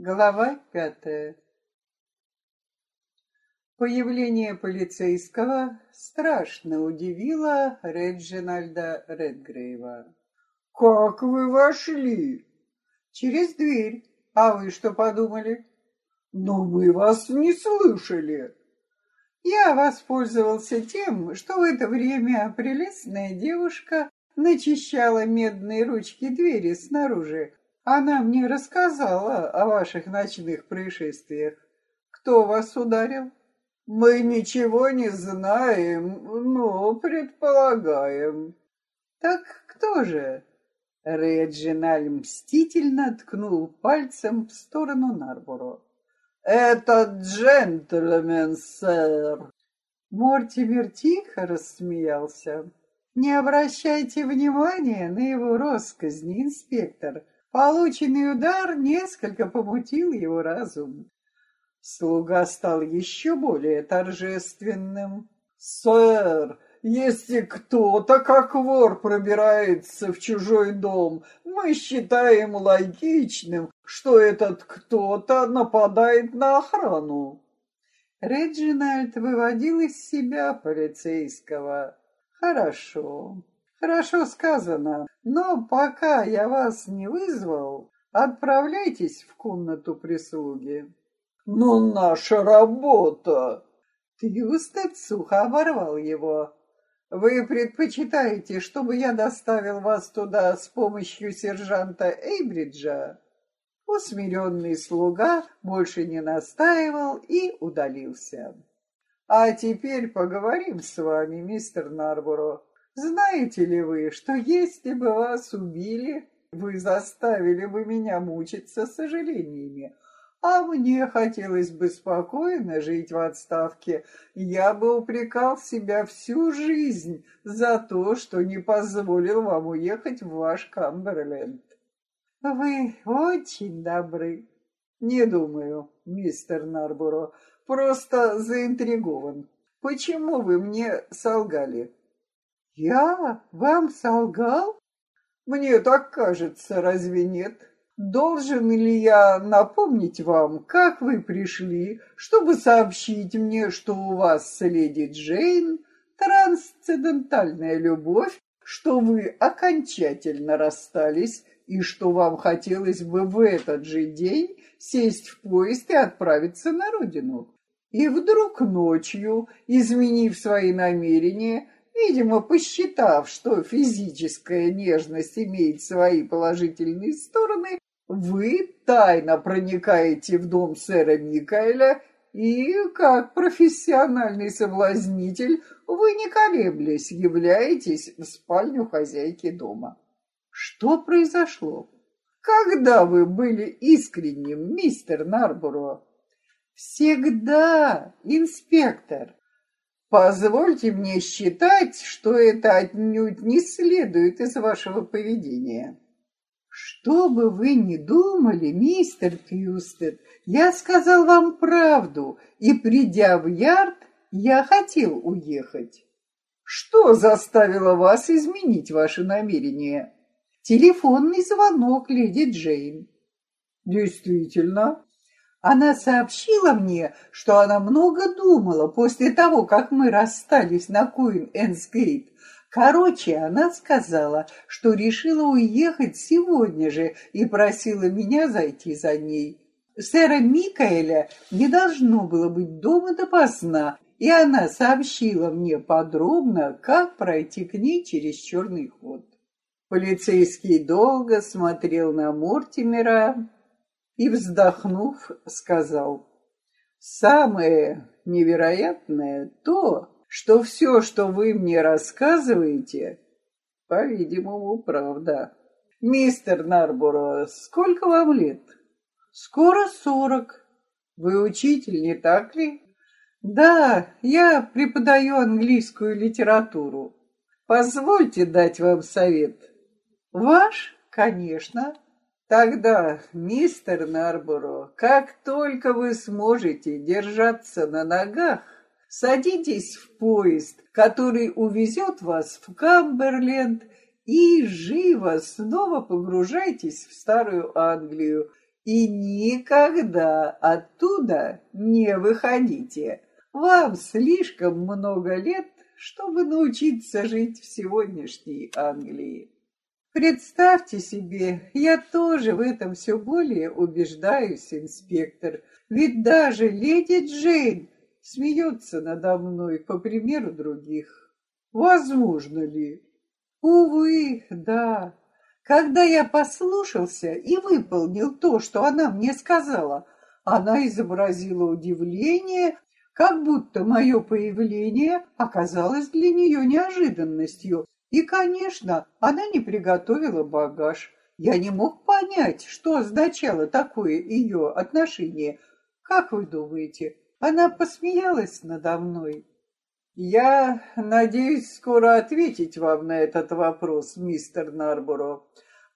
Глава пятая. Появление полицейского страшно удивило Реджинальда Редгрейва. «Как вы вошли?» «Через дверь. А вы что подумали?» «Но мы вас не слышали». Я воспользовался тем, что в это время прелестная девушка начищала медные ручки двери снаружи, она мне рассказала о ваших ночных происшествиях. Кто вас ударил? Мы ничего не знаем, но предполагаем. Так кто же? Реджиналь мстительно ткнул пальцем в сторону Нарборо. «Этот джентльмен, сэр!» Мортимер тихо рассмеялся. «Не обращайте внимания на его росказни, инспектор. Полученный удар несколько помутил его разум. Слуга стал еще более торжественным. «Сэр, если кто-то, как вор, пробирается в чужой дом, мы считаем логичным, что этот кто-то нападает на охрану». Реджинальд выводил из себя полицейского. «Хорошо, Хорошо сказано, но пока я вас не вызвал, отправляйтесь в комнату прислуги. Но наша работа... Тьюстед сухо оборвал его. Вы предпочитаете, чтобы я доставил вас туда с помощью сержанта Эйбриджа? Усмиренный слуга больше не настаивал и удалился. А теперь поговорим с вами, мистер Нарборо. Знаете ли вы, что если бы вас убили, вы заставили бы меня мучиться сожалениями, а мне хотелось бы спокойно жить в отставке. Я бы упрекал себя всю жизнь за то, что не позволил вам уехать в ваш Камберленд. Вы очень добры. Не думаю, мистер Нарборо, просто заинтригован. Почему вы мне солгали? Я вам солгал? Мне так кажется, разве нет? Должен ли я напомнить вам, как вы пришли, чтобы сообщить мне, что у вас с леди Джейн трансцендентальная любовь, что вы окончательно расстались и что вам хотелось бы в этот же день сесть в поезд и отправиться на родину? И вдруг ночью, изменив свои намерения, Видимо, посчитав, что физическая нежность имеет свои положительные стороны, вы тайно проникаете в дом сэра Микаэля и, как профессиональный соблазнитель, вы не колеблясь являетесь в спальню хозяйки дома. Что произошло? Когда вы были искренним, мистер Нарборо? Всегда, инспектор. Позвольте мне считать, что это отнюдь не следует из вашего поведения. Что бы вы ни думали, мистер Кьюстед, я сказал вам правду, и, придя в ярд, я хотел уехать. Что заставило вас изменить ваши намерения? Телефонный звонок леди Джейн. Действительно, она сообщила мне, что она много думала после того, как мы расстались на Куин-Энсгейт. Короче, она сказала, что решила уехать сегодня же и просила меня зайти за ней. Сэра Микаэля не должно было быть дома допоздна, и она сообщила мне подробно, как пройти к ней через черный ход. Полицейский долго смотрел на Мортимера, и, вздохнув, сказал, «Самое невероятное то, что все, что вы мне рассказываете, по-видимому, правда. Мистер Нарборо, сколько вам лет? Скоро сорок. Вы учитель, не так ли? Да, я преподаю английскую литературу. Позвольте дать вам совет. Ваш, конечно, Тогда, мистер Нарборо, как только вы сможете держаться на ногах, садитесь в поезд, который увезет вас в Камберленд, и живо снова погружайтесь в Старую Англию. И никогда оттуда не выходите. Вам слишком много лет, чтобы научиться жить в сегодняшней Англии. Представьте себе, я тоже в этом все более убеждаюсь, инспектор. Ведь даже леди Джейн смеется надо мной по примеру других. Возможно ли? Увы, да. Когда я послушался и выполнил то, что она мне сказала, она изобразила удивление, как будто мое появление оказалось для нее неожиданностью. И, конечно, она не приготовила багаж. Я не мог понять, что означало такое ее отношение. Как вы думаете, она посмеялась надо мной? Я надеюсь скоро ответить вам на этот вопрос, мистер Нарборо.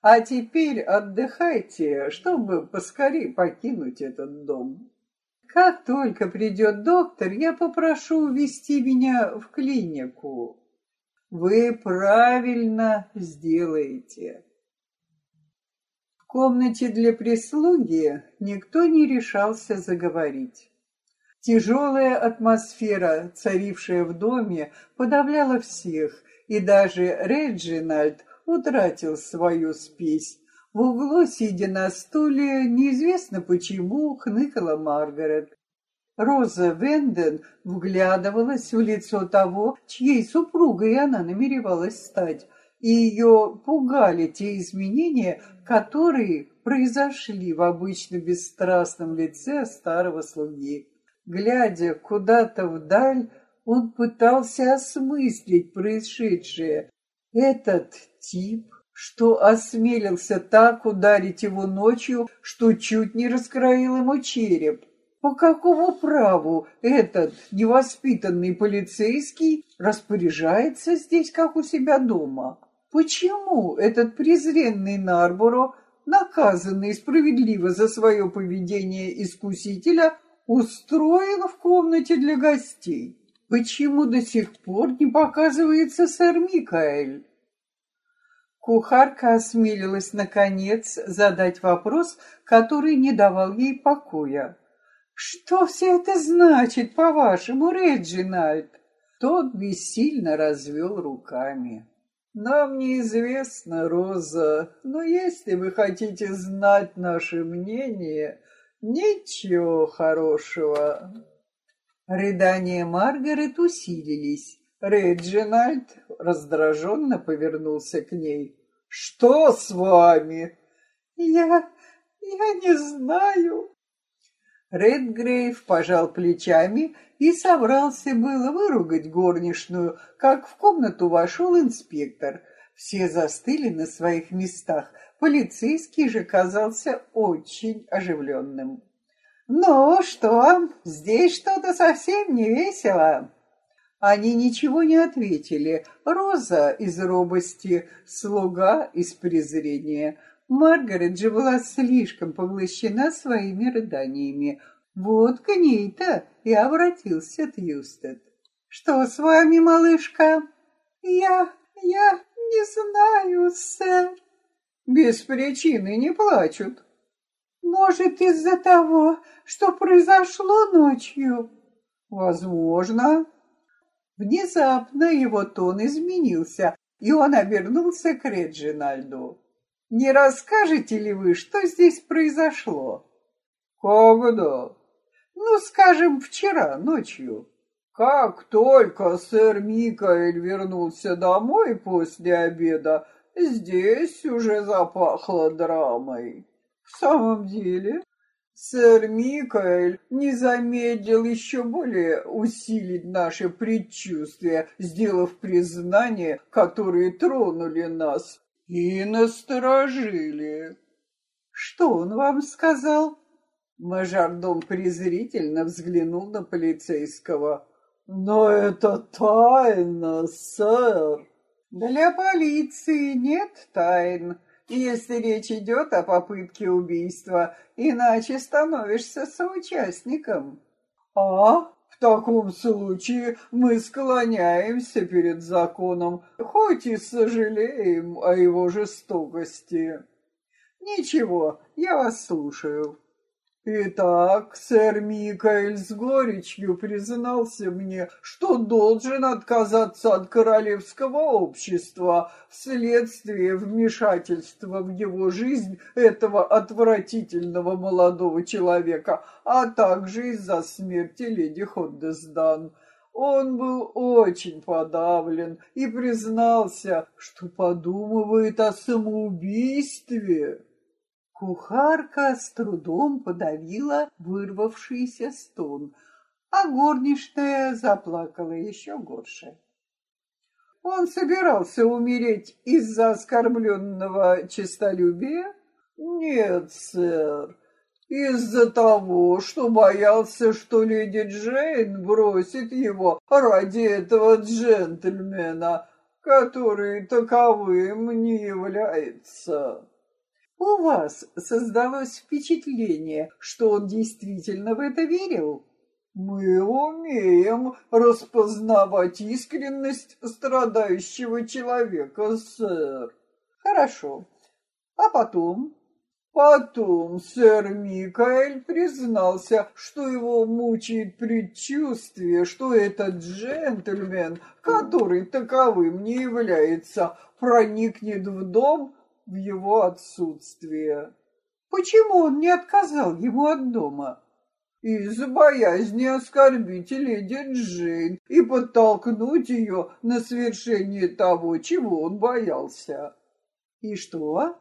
А теперь отдыхайте, чтобы поскорее покинуть этот дом. Как только придет доктор, я попрошу увезти меня в клинику. Вы правильно сделаете. В комнате для прислуги никто не решался заговорить. Тяжелая атмосфера, царившая в доме, подавляла всех, и даже Реджинальд утратил свою спесь. В углу, сидя на стуле, неизвестно почему, хныкала Маргарет. Роза Венден вглядывалась в лицо того, чьей супругой она намеревалась стать, и ее пугали те изменения, которые произошли в обычно бесстрастном лице старого слуги. Глядя куда-то вдаль, он пытался осмыслить происшедшее. Этот тип, что осмелился так ударить его ночью, что чуть не раскроил ему череп. По какому праву этот невоспитанный полицейский распоряжается здесь, как у себя дома? Почему этот презренный Нарборо, наказанный справедливо за свое поведение искусителя, устроил в комнате для гостей. Почему до сих пор не показывается сэр Микаэль? Кухарка осмелилась, наконец, задать вопрос, который не давал ей покоя. «Что все это значит, по-вашему, Реджинальд?» Тот бессильно развел руками. «Нам неизвестно, Роза, но если вы хотите знать наше мнение, Ничего хорошего. Рыдания Маргарет усилились. Реджинальд раздраженно повернулся к ней. «Что с вами?» «Я... я не знаю». Редгрейв пожал плечами и собрался было выругать горничную, как в комнату вошел инспектор. Все застыли на своих местах, Полицейский же казался очень оживленным. «Ну что, здесь что-то совсем не весело». Они ничего не ответили. Роза из робости, слуга из презрения. Маргарет же была слишком поглощена своими рыданиями. Вот к ней-то и обратился Тьюстед. «Что с вами, малышка?» «Я... я не знаю, сэр», без причины не плачут. Может, из-за того, что произошло ночью? Возможно. Внезапно его тон изменился, и он обернулся к Реджинальду. Не расскажете ли вы, что здесь произошло? Когда? Ну, скажем, вчера ночью. Как только сэр Микаэль вернулся домой после обеда, Здесь уже запахло драмой. В самом деле, сэр Микаэль не замедлил еще более усилить наше предчувствие, сделав признания, которые тронули нас и насторожили. Что он вам сказал? Мажордом презрительно взглянул на полицейского. Но это тайна, сэр. Для полиции нет тайн, если речь идет о попытке убийства, иначе становишься соучастником. А таком случае мы склоняемся перед законом, хоть и сожалеем о его жестокости. Ничего, я вас слушаю. Итак, сэр Микаэль с горечью признался мне, что должен отказаться от королевского общества вследствие вмешательства в его жизнь этого отвратительного молодого человека, а также из-за смерти леди Ходдесдан. Он был очень подавлен и признался, что подумывает о самоубийстве. Кухарка с трудом подавила вырвавшийся стон, а горничная заплакала еще горше. Он собирался умереть из-за оскорбленного честолюбия? Нет, сэр, из-за того, что боялся, что леди Джейн бросит его ради этого джентльмена, который таковым не является. У вас создалось впечатление, что он действительно в это верил? Мы умеем распознавать искренность страдающего человека, сэр. Хорошо. А потом? Потом сэр Микаэль признался, что его мучает предчувствие, что этот джентльмен, который таковым не является, проникнет в дом в его отсутствие. Почему он не отказал ему от дома? Из боязни оскорбить леди Джейн и подтолкнуть ее на свершение того, чего он боялся. И что?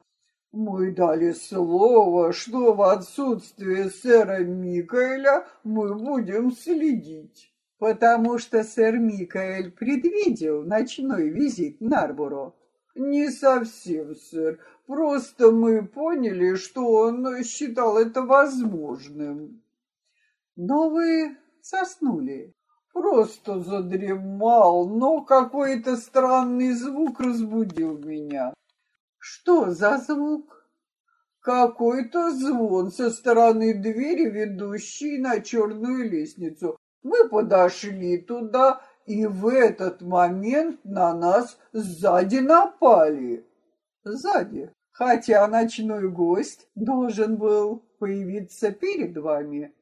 Мы дали слово, что в отсутствие сэра Микаэля мы будем следить. Потому что сэр Микаэль предвидел ночной визит Нарборо. Не совсем, сэр. Просто мы поняли, что он считал это возможным. Но вы соснули. Просто задремал, но какой-то странный звук разбудил меня. Что за звук? Какой-то звон со стороны двери, ведущей на черную лестницу. Мы подошли туда и в этот момент на нас сзади напали. Сзади, хотя ночной гость должен был появиться перед вами.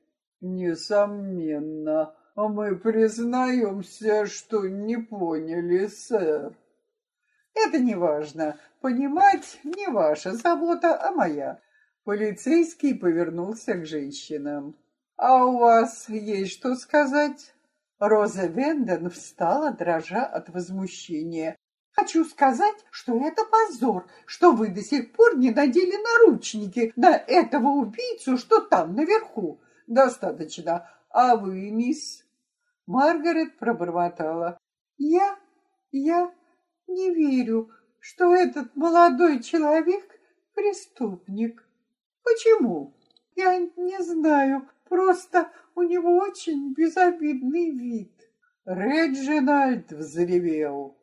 Несомненно, мы признаемся, что не поняли, сэр. Это не важно. Понимать не ваша забота, а моя. Полицейский повернулся к женщинам. А у вас есть что сказать? Роза Венден встала, дрожа от возмущения. «Хочу сказать, что это позор, что вы до сих пор не надели наручники на этого убийцу, что там наверху. Достаточно. А вы, мисс?» Маргарет пробормотала. «Я... я не верю, что этот молодой человек преступник. Почему? Я не знаю. Просто у него очень безобидный вид. Реджинальд взревел.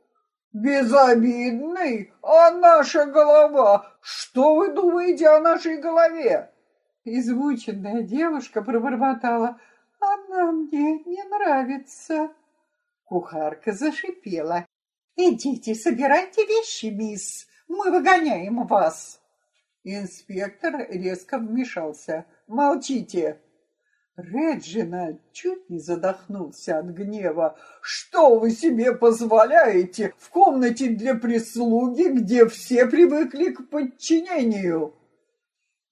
Безобидный? А наша голова? Что вы думаете о нашей голове? Измученная девушка пробормотала. Она мне не нравится. Кухарка зашипела. «Идите, собирайте вещи, мисс, мы выгоняем вас!» Инспектор резко вмешался. «Молчите!» Реджина чуть не задохнулся от гнева. «Что вы себе позволяете в комнате для прислуги, где все привыкли к подчинению?»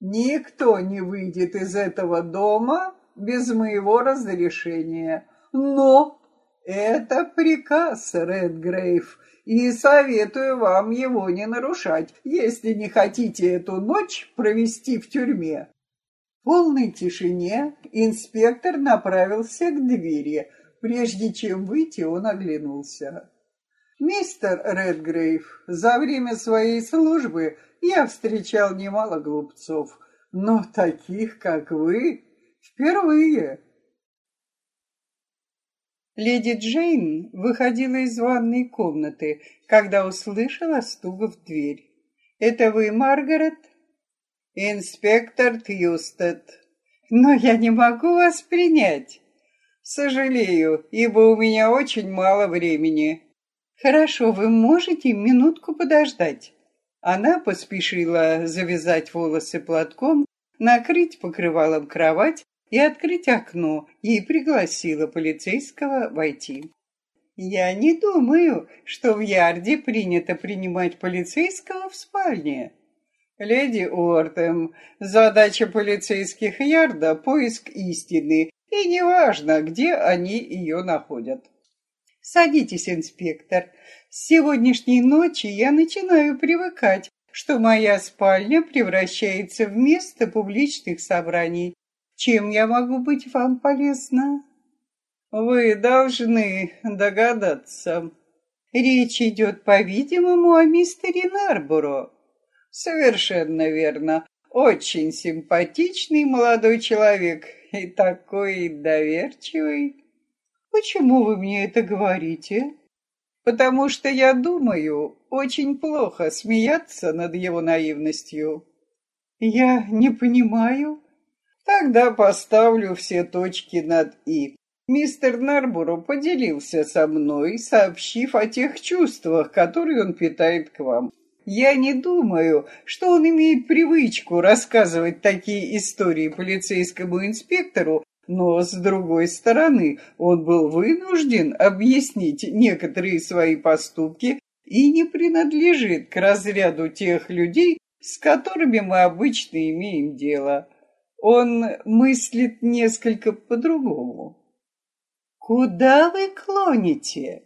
«Никто не выйдет из этого дома без моего разрешения. Но это приказ, Редгрейв, и советую вам его не нарушать, если не хотите эту ночь провести в тюрьме» полной тишине инспектор направился к двери. Прежде чем выйти, он оглянулся. «Мистер Редгрейв, за время своей службы я встречал немало глупцов, но таких, как вы, впервые». Леди Джейн выходила из ванной комнаты, когда услышала стук в дверь. «Это вы, Маргарет?» «Инспектор Тьюстед, но я не могу вас принять. Сожалею, ибо у меня очень мало времени. Хорошо, вы можете минутку подождать. Она поспешила завязать волосы платком, накрыть покрывалом кровать и открыть окно, и пригласила полицейского войти. «Я не думаю, что в Ярде принято принимать полицейского в спальне», Леди Уортем, задача полицейских Ярда — поиск истины, и неважно, где они ее находят. Садитесь, инспектор. С сегодняшней ночи я начинаю привыкать, что моя спальня превращается в место публичных собраний. Чем я могу быть вам полезна? Вы должны догадаться. Речь идет, по-видимому, о мистере Нарборо. Совершенно верно. Очень симпатичный молодой человек и такой доверчивый. Почему вы мне это говорите? Потому что я думаю, очень плохо смеяться над его наивностью. Я не понимаю. Тогда поставлю все точки над «и». Мистер Нарбуро поделился со мной, сообщив о тех чувствах, которые он питает к вам. Я не думаю, что он имеет привычку рассказывать такие истории полицейскому инспектору, но, с другой стороны, он был вынужден объяснить некоторые свои поступки и не принадлежит к разряду тех людей, с которыми мы обычно имеем дело. Он мыслит несколько по-другому. Куда вы клоните?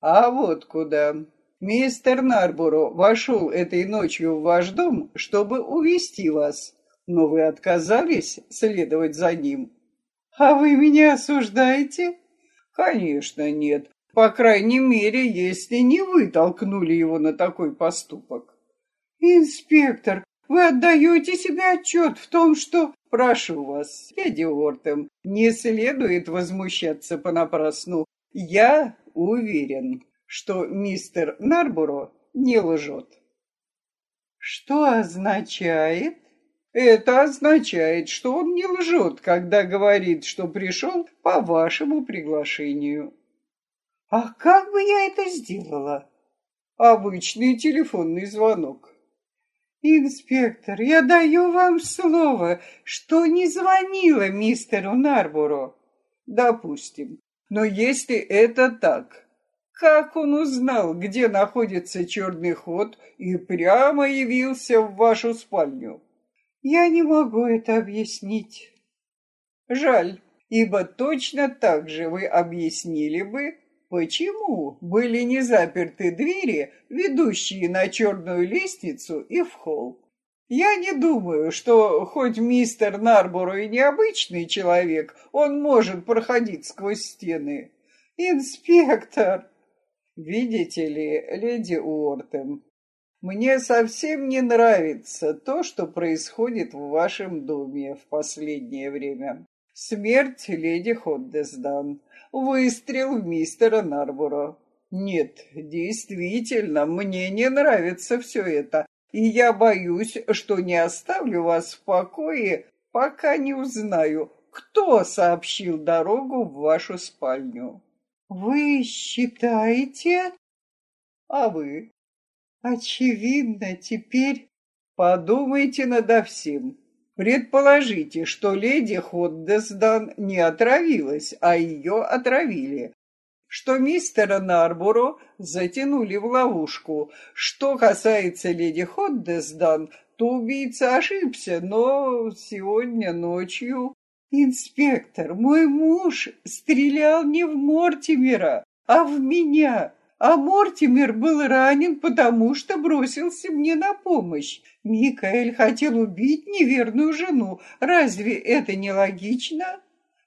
А вот куда. Мистер Нарборо вошел этой ночью в ваш дом, чтобы увести вас, но вы отказались следовать за ним. А вы меня осуждаете? Конечно, нет. По крайней мере, если не вы толкнули его на такой поступок. Инспектор, вы отдаете себе отчет в том, что... Прошу вас, леди Уортем, не следует возмущаться понапрасну. Я уверен, что мистер Нарборо не лжет. Что означает? Это означает, что он не лжет, когда говорит, что пришел по вашему приглашению. А как бы я это сделала? Обычный телефонный звонок. Инспектор, я даю вам слово, что не звонила мистеру Нарборо. Допустим. Но если это так, как он узнал, где находится черный ход, и прямо явился в вашу спальню? Я не могу это объяснить. Жаль, ибо точно так же вы объяснили бы, почему были не заперты двери, ведущие на черную лестницу и в холл. Я не думаю, что хоть мистер Нарборо и необычный человек, он может проходить сквозь стены. Инспектор, Видите ли, леди Уортем, мне совсем не нравится то, что происходит в вашем доме в последнее время. Смерть леди Ходдесдан, выстрел в мистера Нарбуро. Нет, действительно, мне не нравится все это, и я боюсь, что не оставлю вас в покое, пока не узнаю, кто сообщил дорогу в вашу спальню. Вы считаете? А вы? Очевидно, теперь подумайте надо всем. Предположите, что леди Ходдесдан не отравилась, а ее отравили. Что мистера Нарборо затянули в ловушку. Что касается леди Ходдесдан, то убийца ошибся, но сегодня ночью «Инспектор, мой муж стрелял не в Мортимера, а в меня, а Мортимер был ранен, потому что бросился мне на помощь. Микаэль хотел убить неверную жену. Разве это не логично?»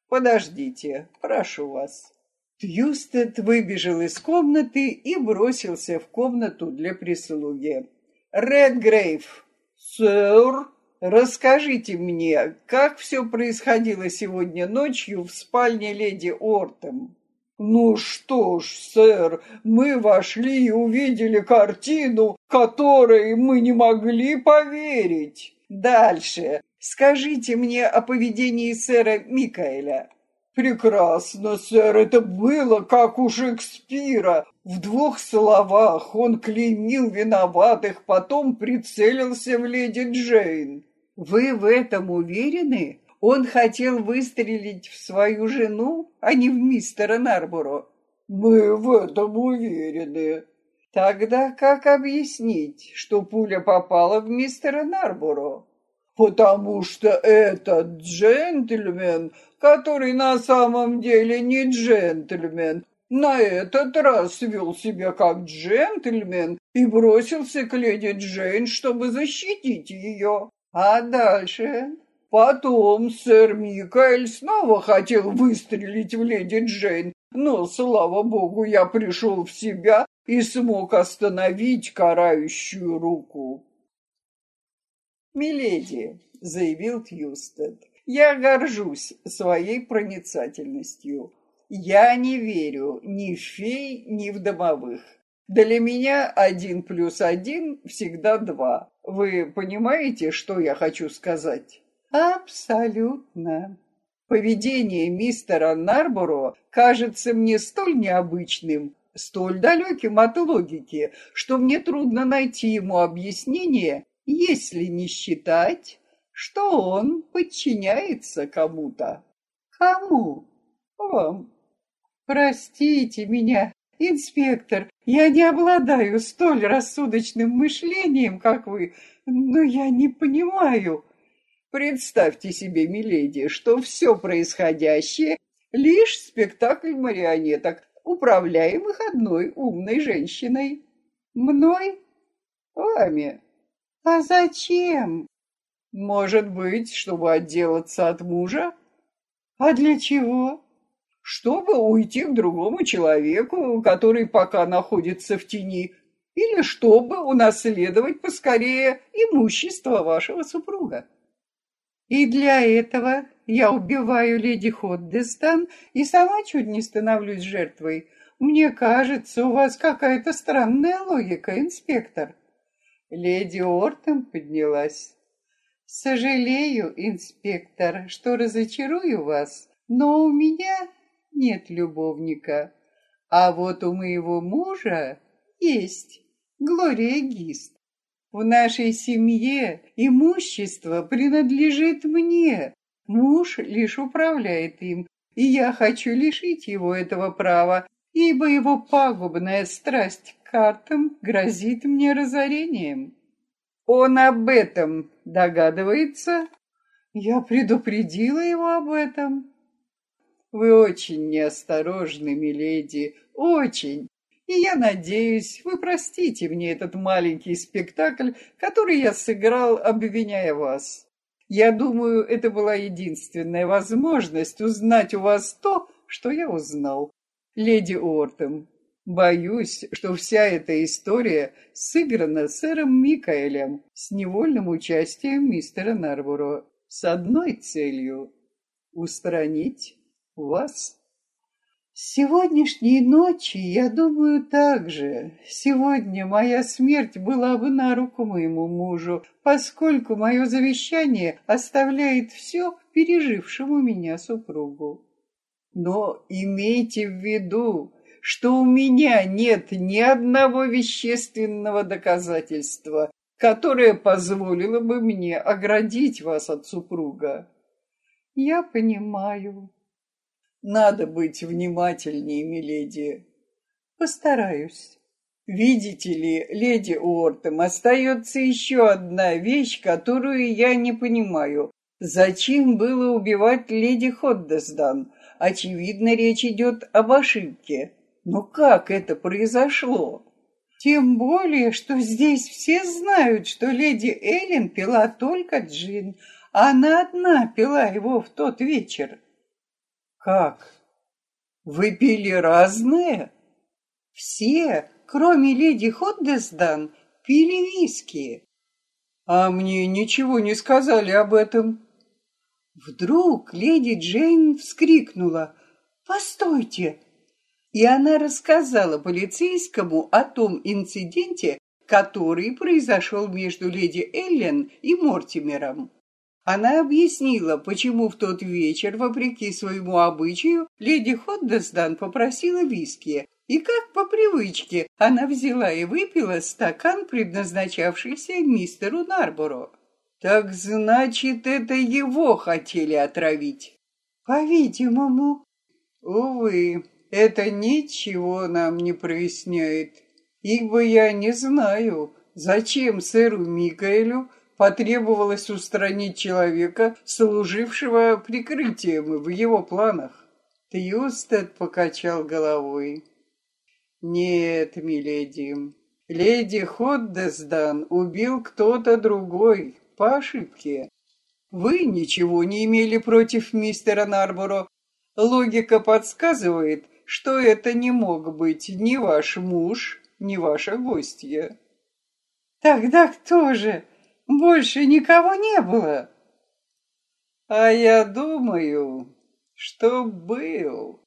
«Подождите, прошу вас». Тьюстед выбежал из комнаты и бросился в комнату для прислуги. «Редгрейв!» «Сэр!» Расскажите мне, как все происходило сегодня ночью в спальне леди Ортем? Ну что ж, сэр, мы вошли и увидели картину, которой мы не могли поверить. Дальше. Скажите мне о поведении сэра Микаэля. Прекрасно, сэр, это было как у Шекспира. В двух словах он клеймил виноватых, потом прицелился в леди Джейн. Вы в этом уверены? Он хотел выстрелить в свою жену, а не в мистера Нарборо. Мы в этом уверены. Тогда как объяснить, что пуля попала в мистера Нарборо? Потому что этот джентльмен, который на самом деле не джентльмен, на этот раз вел себя как джентльмен и бросился к леди Джейн, чтобы защитить ее. А дальше? Потом сэр Микаэль снова хотел выстрелить в леди Джейн, но, слава богу, я пришел в себя и смог остановить карающую руку. «Миледи», — заявил Тьюстед, — «я горжусь своей проницательностью. Я не верю ни в фей, ни в домовых. Для меня один плюс один всегда два. Вы понимаете, что я хочу сказать?» «Абсолютно», Поведение мистера Нарборо кажется мне столь необычным, столь далеким от логики, что мне трудно найти ему объяснение, если не считать, что он подчиняется кому-то. Кому? Вам. Простите меня, инспектор, я не обладаю столь рассудочным мышлением, как вы, но я не понимаю. Представьте себе, миледи, что все происходящее — лишь спектакль марионеток, управляемых одной умной женщиной. Мной? Вами. А зачем? Может быть, чтобы отделаться от мужа? А для чего? Чтобы уйти к другому человеку, который пока находится в тени, или чтобы унаследовать поскорее имущество вашего супруга. И для этого я убиваю леди Ходдестан и сама чуть не становлюсь жертвой. Мне кажется, у вас какая-то странная логика, инспектор. Леди Ортон поднялась. Сожалею, инспектор, что разочарую вас, но у меня нет любовника. А вот у моего мужа есть Глория Гист. В нашей семье имущество принадлежит мне. Муж лишь управляет им, и я хочу лишить его этого права, ибо его пагубная страсть к картам грозит мне разорением. Он об этом догадывается? Я предупредила его об этом. Вы очень неосторожны, миледи, очень. И я надеюсь, вы простите мне этот маленький спектакль, который я сыграл, обвиняя вас. Я думаю, это была единственная возможность узнать у вас то, что я узнал. Леди Ортем, боюсь, что вся эта история сыграна сэром Микаэлем с невольным участием мистера Нарбуро с одной целью — устранить вас. Сегодняшней ночи я думаю так же. Сегодня моя смерть была бы на руку моему мужу, поскольку мое завещание оставляет все пережившему меня супругу. Но имейте в виду, что у меня нет ни одного вещественного доказательства, которое позволило бы мне оградить вас от супруга. Я понимаю, надо быть внимательнее, миледи. Постараюсь. Видите ли, леди Уортем, остается еще одна вещь, которую я не понимаю. Зачем было убивать леди Ходдесдан? Очевидно, речь идет об ошибке. Но как это произошло? Тем более, что здесь все знают, что леди Эллен пила только джин. Она одна пила его в тот вечер. Как? Вы пили разные? Все, кроме леди Ходдесдан, пили виски. А мне ничего не сказали об этом. Вдруг леди Джейн вскрикнула «Постойте!» И она рассказала полицейскому о том инциденте, который произошел между леди Эллен и Мортимером. Она объяснила, почему в тот вечер, вопреки своему обычаю, леди Ходдесдан попросила виски, и как по привычке она взяла и выпила стакан, предназначавшийся мистеру Нарборо. Так значит, это его хотели отравить? По-видимому. Увы, это ничего нам не проясняет, ибо я не знаю, зачем сэру Микаэлю потребовалось устранить человека, служившего прикрытием в его планах. Тьюстед покачал головой. «Нет, миледи, леди Ходдесдан убил кто-то другой, по ошибке. Вы ничего не имели против мистера Нарборо. Логика подсказывает, что это не мог быть ни ваш муж, ни ваша гостья». «Тогда кто же?» Больше никого не было. А я думаю, что был.